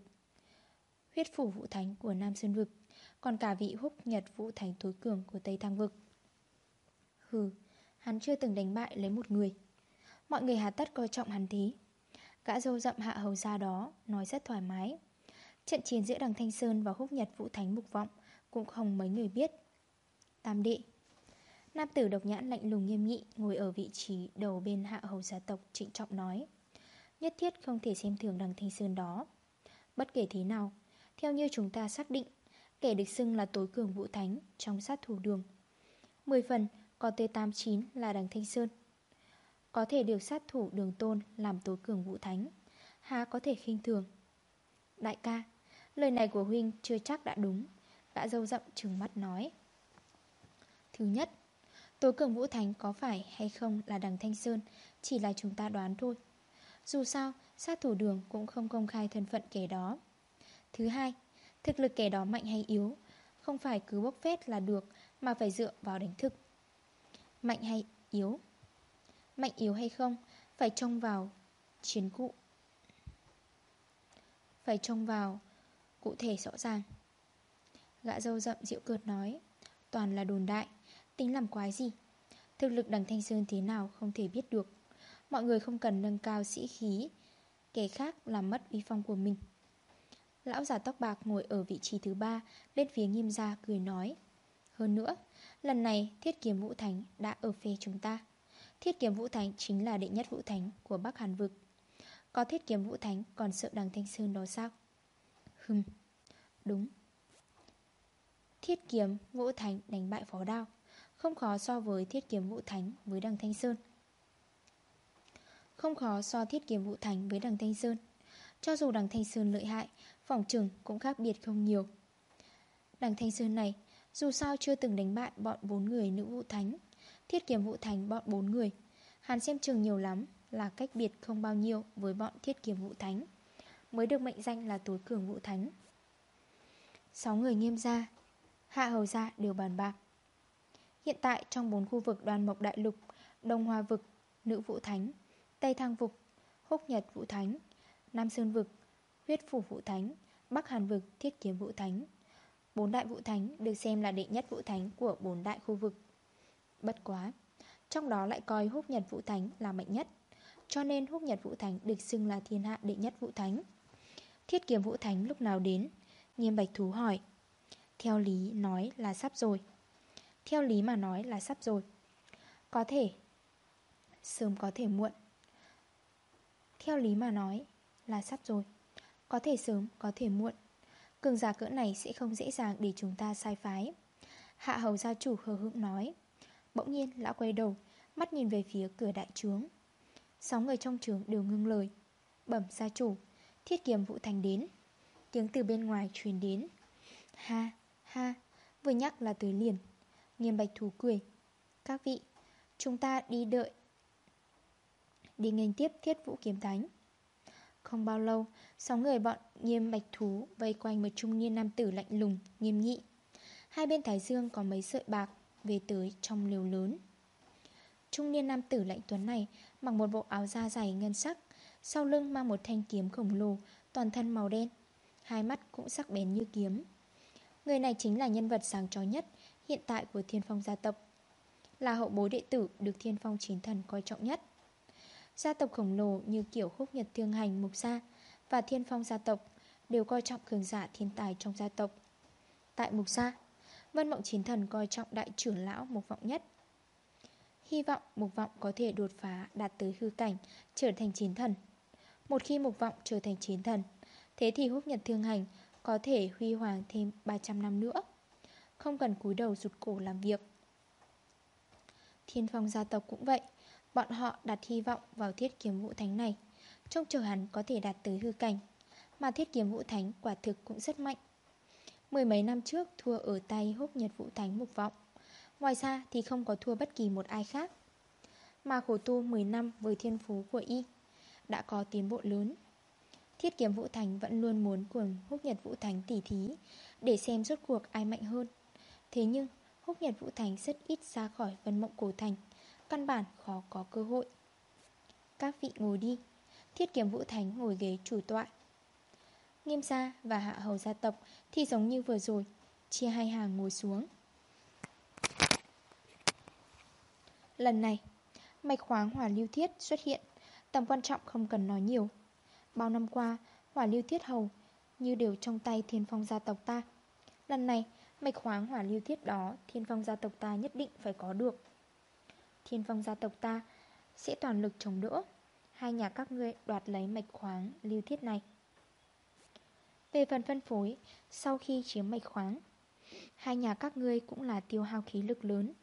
Huyết phủ vũ thánh của Nam Sơn Vực Còn cả vị húc nhật vũ thánh tối cường của Tây Thăng Vực. Hừ, hắn chưa từng đánh bại lấy một người. Mọi người hà tất coi trọng hắn thí? Gã dâu rậm hạ hầu ra đó Nói rất thoải mái. Trận chiến giữa đằng Thanh Sơn và húc nhật vũ thánh mục vọng Cũng không mấy người biết. Tam đệ Nam tử độc nhãn lạnh lùng nghiêm nghị Ngồi ở vị trí đầu bên hạ hầu gia tộc Trịnh trọng nói. Nhất thiết không thể xem thường đằng Thanh Sơn đó. Bất kể thế nào, Theo như chúng ta xác định, Kẻ địch xưng là tối cường vũ thánh Trong sát thủ đường 10 phần có T89 là đằng Thanh Sơn. Có thể được sát thủ đường tôn Làm tối cường vũ thánh, Há có thể khinh thường. Đại ca, Lời này của Huynh chưa chắc đã đúng Gã dâu rậm trừng mắt nói. Thứ nhất, Tối cường vũ thánh có phải hay không là đằng Thanh Sơn Chỉ là chúng ta đoán thôi. Dù sao, sát thủ đường cũng không công khai thân phận kẻ đó. Thứ hai, Thực lực kẻ đó mạnh hay yếu, Không phải cứ bốc phét là được Mà phải dựa vào đánh thức. Mạnh hay yếu? Mạnh yếu hay không Phải trông vào chiến cụ. Phải trông vào Cụ thể rõ ràng. Gã dâu rậm dịu cợt nói, Toàn là đồn đại, Tính làm quái gì? Thực lực đằng Thanh Sơn thế nào không thể biết được. Mọi người không cần nâng cao sĩ khí, Kẻ khác làm mất uy phong của mình. Lão già tóc bạc ngồi ở vị trí thứ ba, bên phía nghiêm gia cười nói, Hơn nữa, Lần này Thiết Kiếm Vũ Thánh đã ở phê chúng ta. Thiết Kiếm Vũ Thánh chính là đệ nhất Vũ Thánh của Bắc Hàn Vực. Có Thiết Kiếm Vũ Thánh còn sợ đằng Thanh Sơn đó sao? Hừm, Đúng. Thiết Kiếm Vũ Thánh đánh bại Phó Đao, Không khó so với Thiết Kiếm Vũ Thánh với đằng Thanh Sơn. Không khó so Thiết Kiếm Vũ Thánh với đằng Thanh Sơn. Cho dù đằng Thanh Sơn lợi hại Phòng trừng cũng khác biệt không nhiều. Đằng Thanh Sơn này dù sao chưa từng đánh bại bọn bốn người nữ vũ thánh Thiết kiếm vũ thánh bọn bốn người hàn xem trường nhiều lắm Là cách biệt không bao nhiêu với bọn thiết kiếm vũ thánh Mới được mệnh danh là tối cường vũ thánh. Sáu người nghiêm gia Hạ hầu gia đều bàn bạc. Hiện tại trong bốn khu vực đoàn mộc đại lục Đông Hoa vực, Nữ Vũ Thánh Tây Thăng vực, Húc Nhật Vũ Thánh Nam Sơn vực, Huyết Phủ Vũ Thánh Bắc Hàn vực, Thiết Kiếm Vũ Thánh. Bốn đại vũ thánh được xem là đệ nhất vũ thánh của bốn đại khu vực. Bất quá Trong đó lại coi húc nhật vũ thánh là mạnh nhất Cho nên húc nhật vũ thánh được xưng là thiên hạ đệ nhất vũ thánh. Thiết kiếm vũ thánh lúc nào đến? Nghiêm bạch thú hỏi. Theo lý nói là sắp rồi. Theo lý mà nói là sắp rồi. Có thể Sớm có thể muộn. Theo lý mà nói là sắp rồi. Có thể sớm, có thể muộn. Cường giả cỡ này sẽ không dễ dàng để chúng ta sai phái. Hạ hầu gia chủ hờ hững nói. Bỗng nhiên lão quay đầu Mắt nhìn về phía cửa đại trướng. Sáu người trong trướng đều ngưng lời. Bẩm gia chủ Thiết kiếm vũ thành đến. Tiếng từ bên ngoài truyền đến. Ha, ha Vừa nhắc là tới liền. Nghiêm bạch thú cười. Các vị, chúng ta đi đợi. Đi nghênh tiếp thiết vũ kiếm thánh không bao lâu, sáu người bọn nghiêm bạch thú vây quanh một trung niên nam tử lạnh lùng, nghiêm nghị. Hai bên thái dương có mấy sợi bạc về tới trong liều lớn. Trung niên nam tử lạnh tuấn này mặc một bộ áo da dày ngân sắc, sau lưng mang một thanh kiếm khổng lồ, toàn thân màu đen. Hai mắt cũng sắc bén như kiếm. Người này chính là nhân vật sáng chói nhất hiện tại của thiên phong gia tộc. Là hậu bối đệ tử được thiên phong chính thần coi trọng nhất. Gia tộc khổng lồ như kiểu khúc nhật thương hành mục gia và thiên phong gia tộc đều coi trọng cường giả thiên tài trong gia tộc. Tại mục gia, Vân Mộng Chiến Thần coi trọng đại trưởng lão mục vọng nhất. Hy vọng mục vọng có thể đột phá đạt tới hư cảnh, trở thành chiến thần. Một khi mục vọng trở thành chiến thần, thế thì húc nhật thương hành có thể huy hoàng thêm 300 năm nữa. Không cần cúi đầu rụt cổ làm việc. Thiên phong gia tộc cũng vậy. Bọn họ đặt hy vọng vào thiết kiếm vũ thánh này. Trông chờ hắn có thể đạt tới hư cảnh, Mà thiết kiếm vũ thánh quả thực cũng rất mạnh. Mười mấy năm trước, thua ở tay húc nhật vũ thánh mục vọng. Ngoài ra thì không có thua bất kỳ một ai khác. Mà khổ tu 10 năm với thiên phú của y Đã có tiến bộ lớn. Thiết kiếm vũ thánh vẫn luôn muốn cùng húc nhật vũ thánh tỉ thí Để xem rốt cuộc ai mạnh hơn. Thế nhưng, húc nhật vũ thánh rất ít ra khỏi vân mộng cổ thành. Căn bản khó có cơ hội. Các vị ngồi đi, Thiết kiếm vũ thánh ngồi ghế chủ tọa. Nghiêm gia và hạ hầu gia tộc Thì giống như vừa rồi, Chia hai hàng ngồi xuống. Lần này Mạch khoáng hỏa lưu thiết xuất hiện, Tầm quan trọng không cần nói nhiều. Bao năm qua, hỏa lưu thiết hầu Như đều trong tay thiên phong gia tộc ta. Lần này mạch khoáng hỏa lưu thiết đó, Thiên phong gia tộc ta nhất định phải có được. Thiên vong gia tộc ta, Sẽ toàn lực chống đỡ. Hai nhà các ngươi đoạt lấy mạch khoáng lưu thiết này. Về phần phân phối, Sau khi chiếm mạch khoáng, Hai nhà các ngươi cũng là tiêu hao khí lực lớn.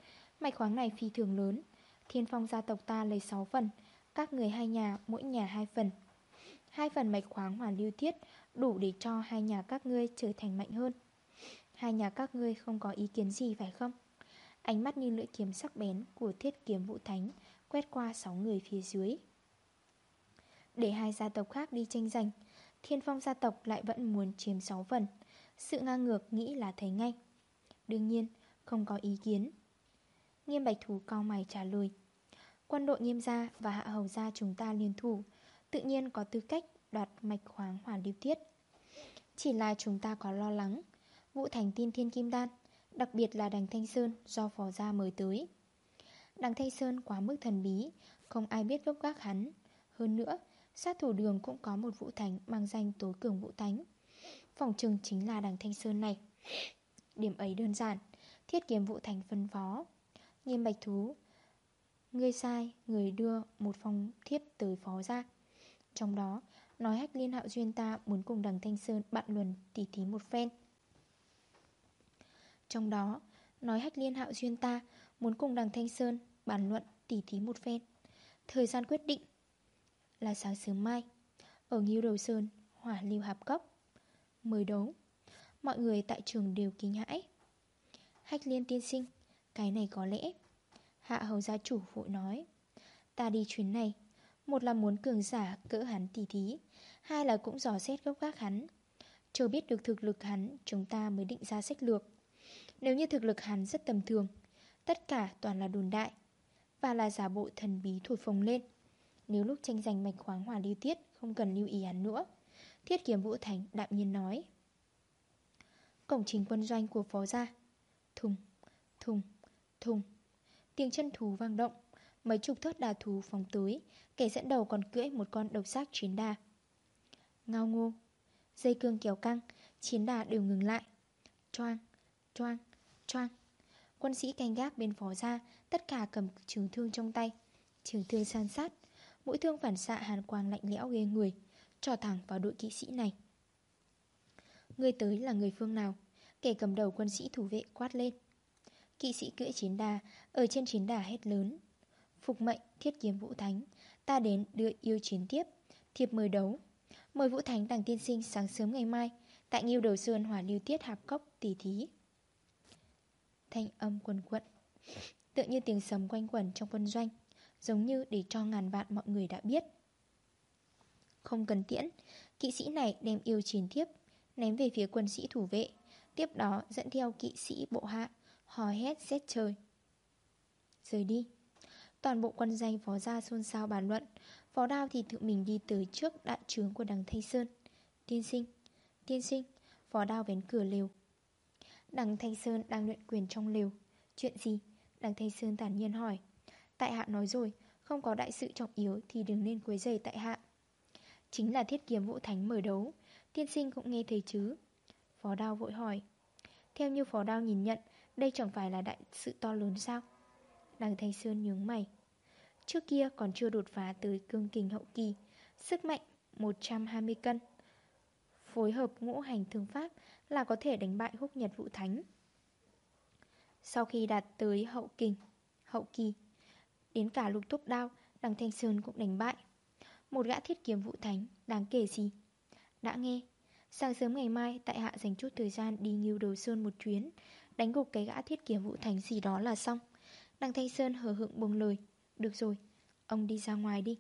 Mạch khoáng này phi thường lớn. Thiên phong gia tộc ta lấy 6 phần, Các người hai nhà mỗi nhà 2 phần. Hai phần mạch khoáng hỏa lưu thiết Đủ để cho hai nhà các ngươi trở thành mạnh hơn. Hai nhà các ngươi không có ý kiến gì phải không? Ánh mắt như lưỡi kiếm sắc bén Của thiết kiếm vũ thánh Quét qua 6 người phía dưới. Để hai gia tộc khác đi tranh giành, Thiên phong gia tộc lại vẫn muốn chiếm 6 phần. Sự ngang ngược nghĩ là thấy ngay. Đương nhiên, không có ý kiến. Nghiêm bạch thú cao mày trả lời, Quân đội nghiêm gia và hạ hầu gia chúng ta liên thủ, Tự nhiên có tư cách đoạt mạch khoáng hỏa lưu tiết. Chỉ là chúng ta có lo lắng, Vũ thành tin thiên kim đan Đặc biệt là đằng Thanh Sơn do phò gia mời tới. Đằng Thanh Sơn quá mức thần bí Không ai biết gốc gác hắn. Hơn nữa Sát thủ đường cũng có một vũ thánh Mang danh tối cường vũ thánh. Phòng trừng chính là đằng Thanh Sơn này. Điểm ấy đơn giản Thiết kiếm vũ thánh phân phó. Nghiêm bạch thú Ngươi sai, người đưa một phong thiếp tới phó ra Trong đó Nói hách liên hạo duyên ta muốn cùng đằng Thanh Sơn bạn luận tỉ thí một phen. Trong đó. Nói hách liên hạo duyên ta, Muốn cùng đằng Thanh Sơn bàn luận tỉ thí một phen. Thời gian quyết định Là sáng sớm mai, Ở Nghiêu Đầu Sơn, Hỏa lưu hạp cốc. Mời đấu, Mọi người tại trường đều kinh hãi. Hách liên tiên sinh, Cái này có lẽ, Hạ hầu gia chủ vội nói, Ta đi chuyến này, Một là muốn cường giả cỡ hắn tỉ thí, Hai là cũng dò xét gốc gác hắn. Chờ biết được thực lực hắn, Chúng ta mới định ra sách lược. Nếu như thực lực hắn rất tầm thường Tất cả toàn là đồn đại Và là giả bộ thần bí thổi phồng lên. Nếu lúc tranh giành mạch khoáng hòa lưu tiết Không cần lưu ý hắn nữa Thiết kiếm vũ thành đạm nhiên nói. Cổng trình quân doanh của phó gia. Thùng, thùng, thùng. Tiếng chân thú vang động Mấy chục thớt đà thú phóng tới Kẻ dẫn đầu còn cưỡi một con độc xác chiến đà. Ngao ngô Dây cương kéo căng Chiến đà đều ngừng lại. Choang, choang, choang. Quân sĩ canh gác bên phó ra, Tất cả cầm trường thương trong tay. Trường thương san sát, Mũi thương phản xạ hàn quang lạnh lẽo ghê người Trò thẳng vào đội kỵ sĩ này. Người tới là người phương nào? Kẻ cầm đầu quân sĩ thủ vệ quát lên. Kỵ sĩ cưỡi chiến đà, Ở trên chiến đà hét lớn. Phục mệnh, thiết kiếm vũ thánh, Ta đến đưa yêu chiến tiếp, Thiệp mời đấu. Mời vũ thánh đằng tiên sinh sáng sớm ngày mai, Tại nghiêu đầu sơn hỏa lưu tiết hạp cốc tỷ thí. Thanh âm quần quận. Tựa như tiếng sấm quanh quẩn trong quân doanh, Giống như để cho ngàn vạn mọi người đã biết. Không cần tiễn, Kỵ sĩ này đem yêu chiến tiếp Ném về phía quân sĩ thủ vệ, Tiếp đó dẫn theo kỵ sĩ bộ hạ, Hò hét xét trời. Rời đi. Toàn bộ quân danh phó gia xôn xao bàn luận, Phó đao thì tự mình đi tới trước đại trướng của đằng Thanh Sơn. Tiên sinh Tiên sinh, Phó đao vén cửa lều. Đằng Thanh Sơn đang luyện quyền trong lều. Chuyện gì? Đằng Thanh Sơn thản nhiên hỏi. Tại hạ nói rồi, Không có đại sự trọng yếu thì đừng nên quấy rầy tại hạ. Chính là thiết kiếm vũ thánh mở đấu, Tiên sinh cũng nghe thấy chứ? Phó đao vội hỏi. Theo như phó đao nhìn nhận, Đây chẳng phải là đại sự to lớn sao? Đằng Thanh Sơn nhướng mày. Trước kia còn chưa đột phá tới cương kình hậu kỳ, Sức mạnh 120 cân Phối hợp ngũ hành thương pháp Là có thể đánh bại húc nhật vụ thánh. Sau khi đạt tới hậu kình, Hậu kỳ, Đến cả lục thúc đao, Đằng Thanh Sơn cũng đánh bại. Một gã thiết kiếm vụ thánh Đáng kể gì? Đã nghe, Sáng sớm ngày mai tại hạ dành chút thời gian đi nghiêu đầu sơn một chuyến, Đánh gục cái gã thiết kiếm vụ thánh gì đó là xong. Đằng Thanh Sơn hờ hững buông lời, Được rồi, Ông đi ra ngoài đi.